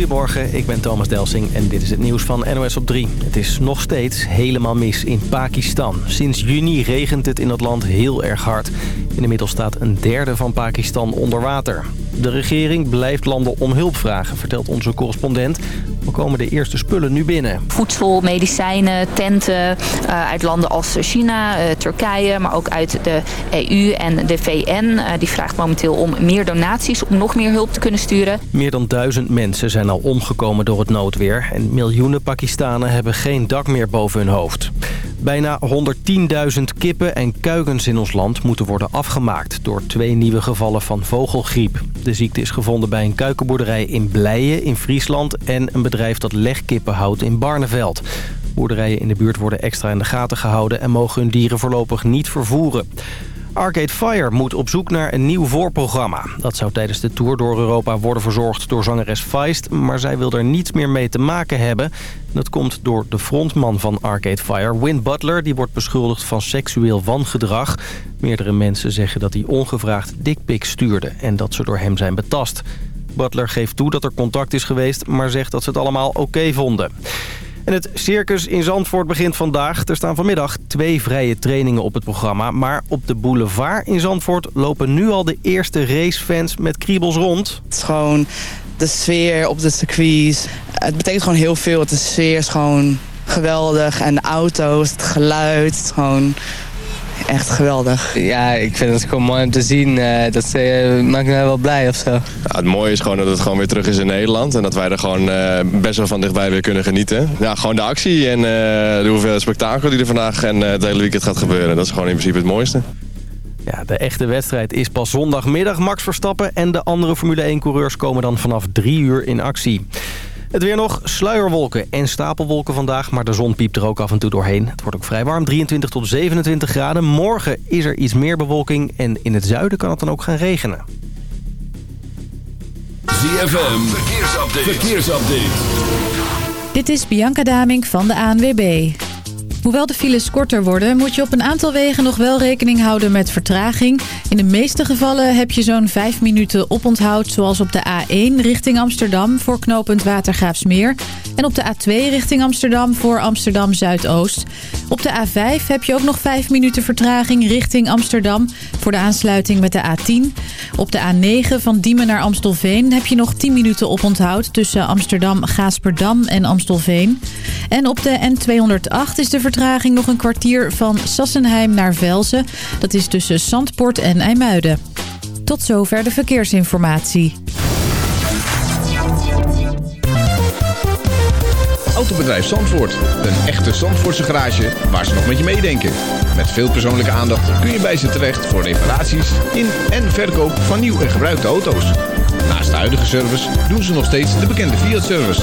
Goedemorgen, ik ben Thomas Delsing en dit is het nieuws van NOS op 3. Het is nog steeds helemaal mis in Pakistan. Sinds juni regent het in het land heel erg hard. Inmiddels staat een derde van Pakistan onder water. De regering blijft landen om hulp vragen, vertelt onze correspondent. We komen de eerste spullen nu binnen. Voedsel, medicijnen, tenten uh, uit landen als China, uh, Turkije, maar ook uit de EU en de VN. Uh, die vraagt momenteel om meer donaties, om nog meer hulp te kunnen sturen. Meer dan duizend mensen zijn al omgekomen door het noodweer. En miljoenen Pakistanen hebben geen dak meer boven hun hoofd. Bijna 110.000 kippen en kuikens in ons land moeten worden afgemaakt... door twee nieuwe gevallen van vogelgriep. De ziekte is gevonden bij een kuikenboerderij in Blijen in Friesland... en een bedrijf dat legkippen houdt in Barneveld. Boerderijen in de buurt worden extra in de gaten gehouden... en mogen hun dieren voorlopig niet vervoeren. Arcade Fire moet op zoek naar een nieuw voorprogramma. Dat zou tijdens de tour door Europa worden verzorgd door zangeres Feist... maar zij wil er niets meer mee te maken hebben. Dat komt door de frontman van Arcade Fire, Win Butler... die wordt beschuldigd van seksueel wangedrag. Meerdere mensen zeggen dat hij ongevraagd dickpics stuurde... en dat ze door hem zijn betast. Butler geeft toe dat er contact is geweest... maar zegt dat ze het allemaal oké vonden. En het circus in Zandvoort begint vandaag. Er staan vanmiddag twee vrije trainingen op het programma. Maar op de boulevard in Zandvoort lopen nu al de eerste racefans met kriebels rond. Het is gewoon de sfeer op de circuits. Het betekent gewoon heel veel. De sfeer is gewoon geweldig. En de auto's, het geluid, het gewoon echt geweldig. Ja, ik vind het gewoon mooi om te zien. Uh, dat uh, maakt me wel blij of zo. Ja, het mooie is gewoon dat het gewoon weer terug is in Nederland. En dat wij er gewoon uh, best wel van dichtbij weer kunnen genieten. Ja, gewoon de actie en de hoeveelheid spektakel die er vandaag en het hele weekend gaat gebeuren. Dat is gewoon in principe het mooiste. Ja, de echte wedstrijd is pas zondagmiddag. Max Verstappen en de andere Formule 1-coureurs komen dan vanaf drie uur in actie. Het weer nog sluierwolken en stapelwolken vandaag, maar de zon piept er ook af en toe doorheen. Het wordt ook vrij warm, 23 tot 27 graden. Morgen is er iets meer bewolking en in het zuiden kan het dan ook gaan regenen. ZFM, verkeersupdate. verkeersupdate. Dit is Bianca Daming van de ANWB. Hoewel de files korter worden, moet je op een aantal wegen nog wel rekening houden met vertraging. In de meeste gevallen heb je zo'n 5 minuten oponthoud, zoals op de A1 richting Amsterdam voor knooppunt Watergraafsmeer. En op de A2 richting Amsterdam voor Amsterdam Zuidoost. Op de A5 heb je ook nog 5 minuten vertraging richting Amsterdam voor de aansluiting met de A10. Op de A9 van Diemen naar Amstelveen heb je nog 10 minuten oponthoud tussen Amsterdam, Gaasperdam en Amstelveen. En op de N208 is de nog een kwartier van Sassenheim naar Velzen. Dat is tussen Zandpoort en IJmuiden. Tot zover de verkeersinformatie. Autobedrijf Zandvoort. Een echte Zandvoortse garage waar ze nog met je meedenken. Met veel persoonlijke aandacht kun je bij ze terecht voor reparaties in en verkoop van nieuw en gebruikte auto's. Naast de huidige service doen ze nog steeds de bekende Fiat-service.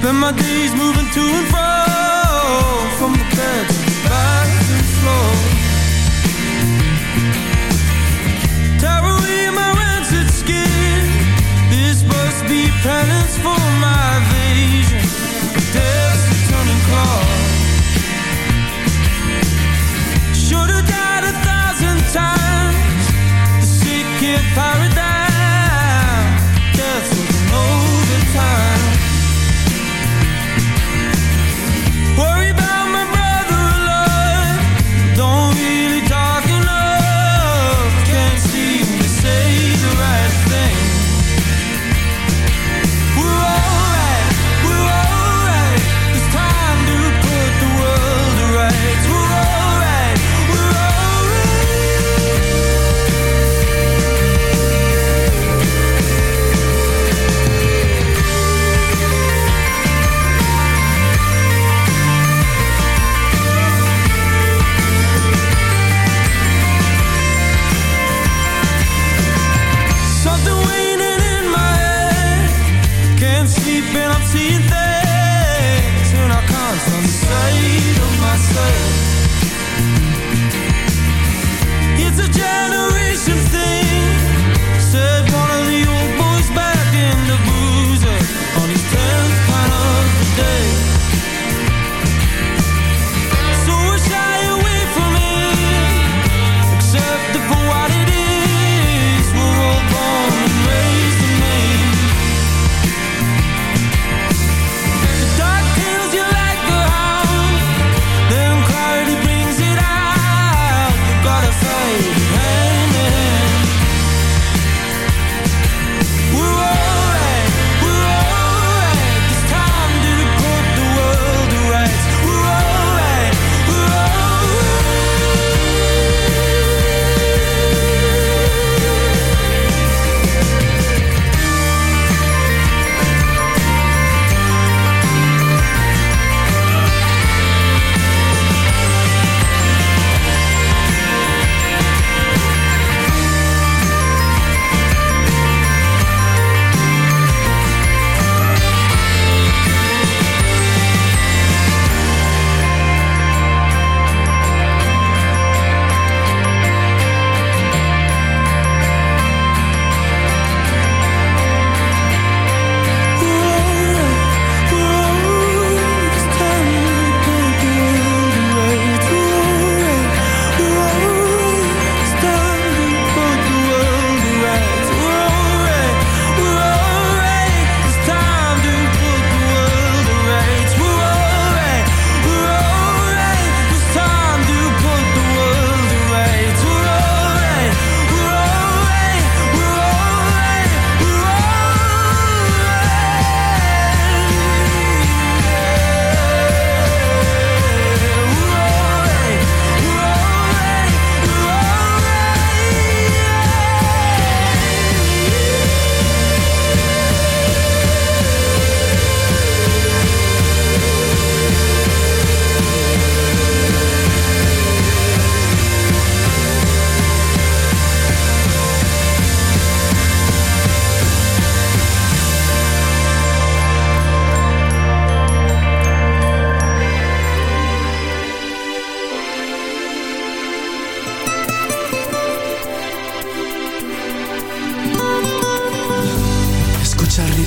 Spend my days moving to and fro From the bed to the back to the floor. Tear away my rancid skin This must be penance for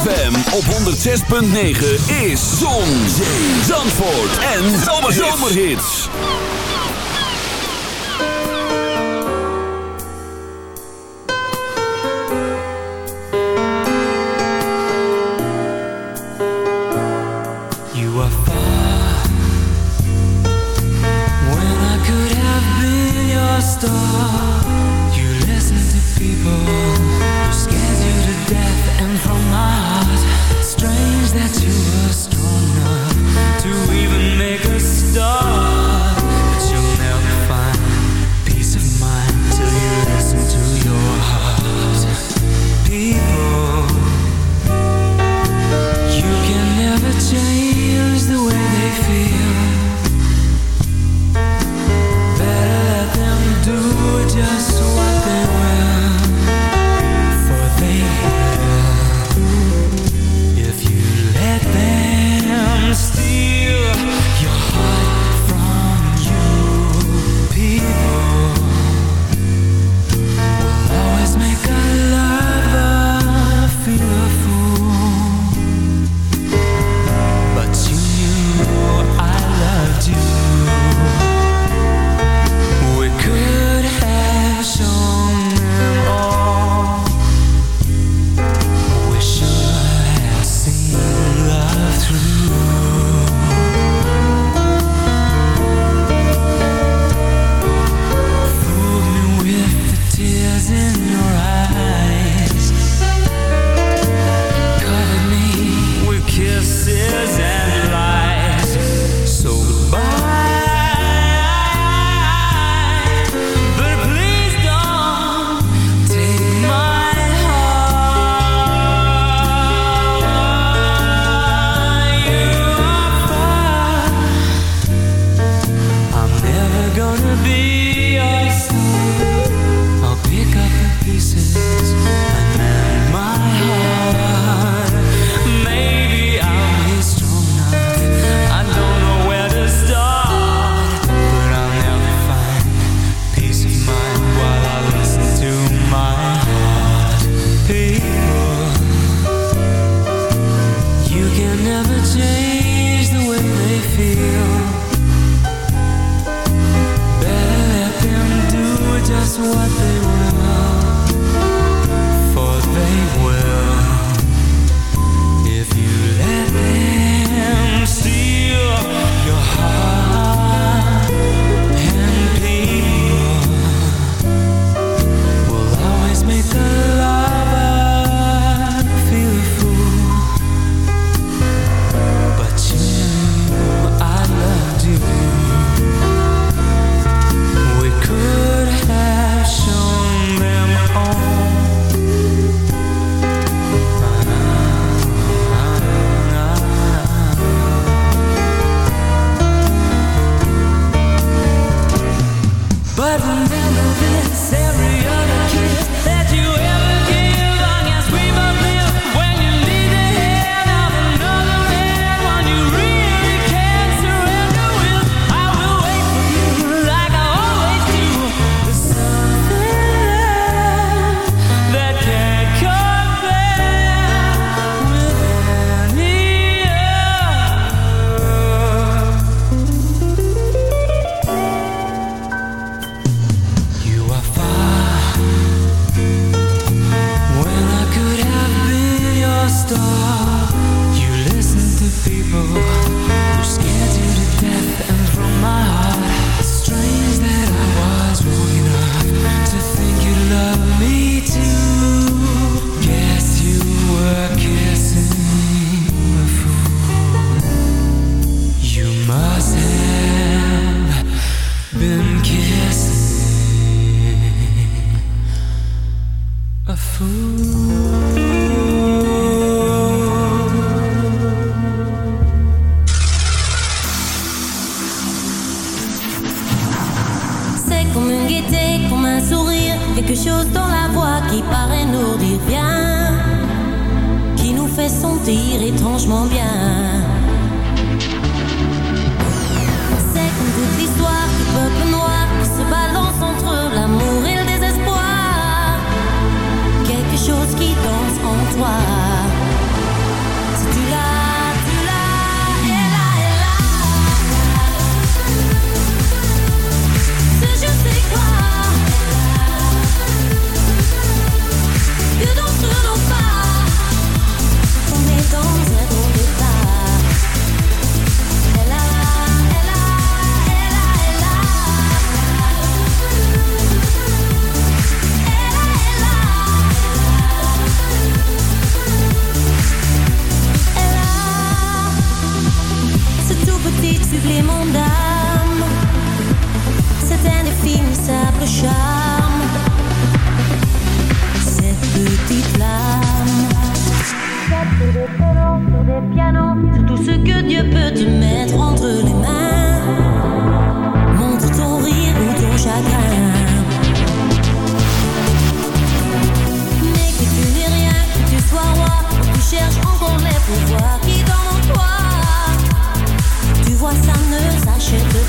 ZFM op 106.9 is Zon, Zee, Zandvoort en Zomerhits. You are far When I could have been your star You listen to people Who scares you to death that you were strong enough to even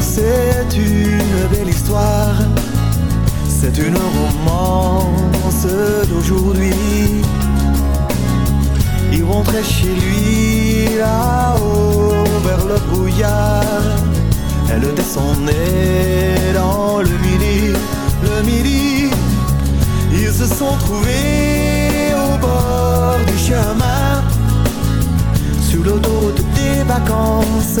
C'est une belle histoire, c'est une romance d'aujourd'hui. Il rentrait chez lui là-haut vers le brouillard. Elle descendait dans le midi, le midi. Ils se sont trouvés au bord du chemin sur l'autoroute des vacances.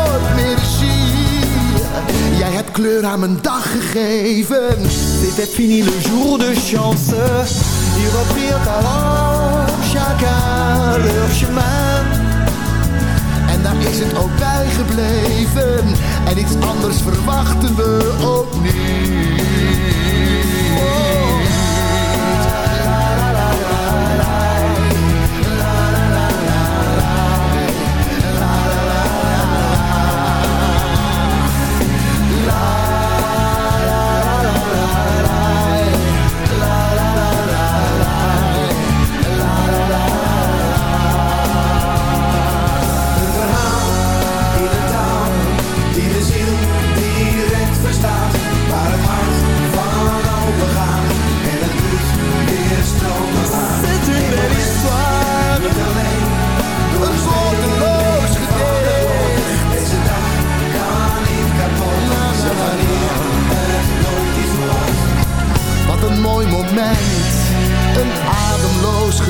Jij hebt kleur aan mijn dag gegeven. C'était fini le jour de chance. Ils reprirent alors chacun leur chemin. En daar is het ook bij gebleven. En iets anders verwachten we ook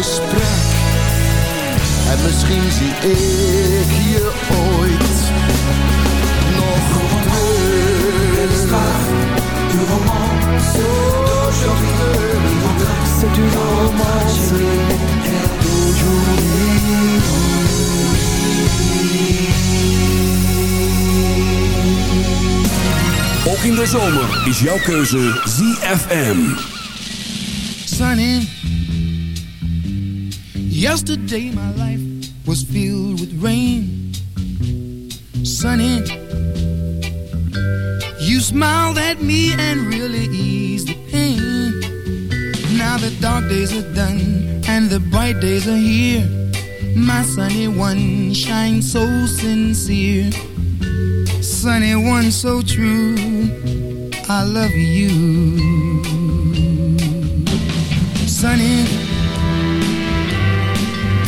gesprek. En misschien zie ik je ooit nog terug. Du romance d'aujourd'hui, C'est romance Ook in de zomer is jouw keuze ZFM. Sunny. Yesterday my life was filled with rain. Sunny, you smiled at me and really eased the pain. Now the dark days are done and the bright days are here. My sunny one shines so sincere. Sunny one so true. I love you. Sunny,